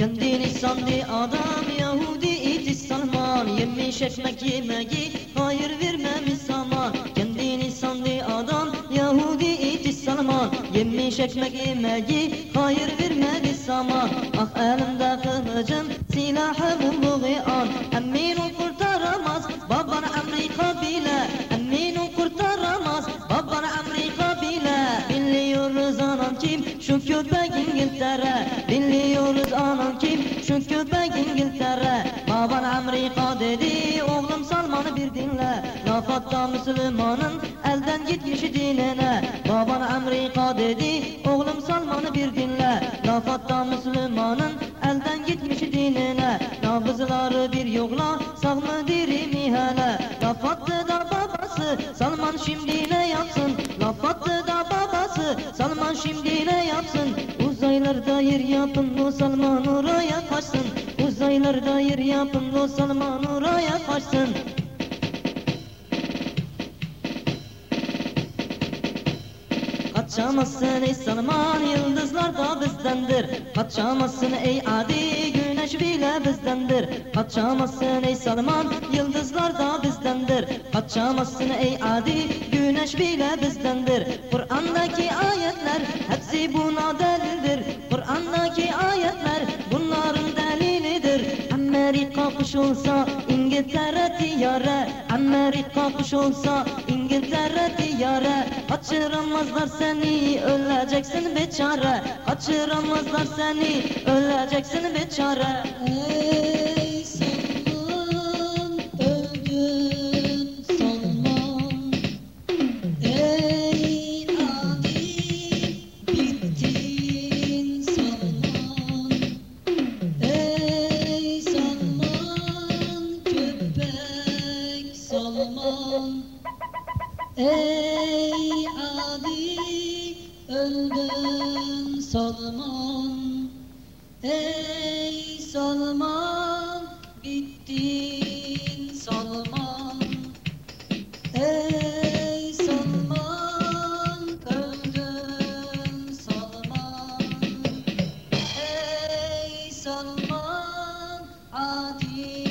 Kendini sandı adam Yahudi iti Salman. Yemiş ekmek yemeği hayır vermemiş zaman Kendini sandı adam Yahudi iti Salman. Yemiş ekmek yemeği hayır vermedi zaman Ah elimde kılıcım silahım bu an. Emmin o kurtaramaz baban Amerika bile. Emmin o kurtaramaz baban Amerika bile. Biliyoruz anam kim? Şu köpek İngiltere. Biliyoruz köpek İngiltere Baban Amerika dedi oğlum Salman'ı bir dinle. Laf hatta Müslümanın elden gitmişi dinine Baban Amerika dedi oğlum Salman'ı bir dinle. Laf hatta Müslümanın elden gitmişi dinine Nabızları bir yokla sağ mı diri mi hele Laf attı da babası Salman şimdi ne yapsın? Laf attı da babası Salman şimdi ne yapsın? Uzaylarda yer yapın o Salman oraya yer yapın o Salman oraya kaçsın Kaçamazsın ey Salman yıldızlar da bizdendir. Kaçamazsın ey adi güneş bile bizdendir. Kaçamazsın ey Salman yıldızlar da bizdendir. Kaçamazsın ey adi güneş bile bizdendir. Kur'an'daki ayetler hepsi buna delildir. Kur'an'daki ayetler Amerika kuş olsa İngiltere diyarı Amerika kuş olsa İngiltere diyarı. Kaçıramazlar seni öleceksin beçare Kaçıramazlar seni öleceksin beçare Ey aman Ey Ali öldün Salman. Ey Salman bittin Salman. Ey Salman Adil.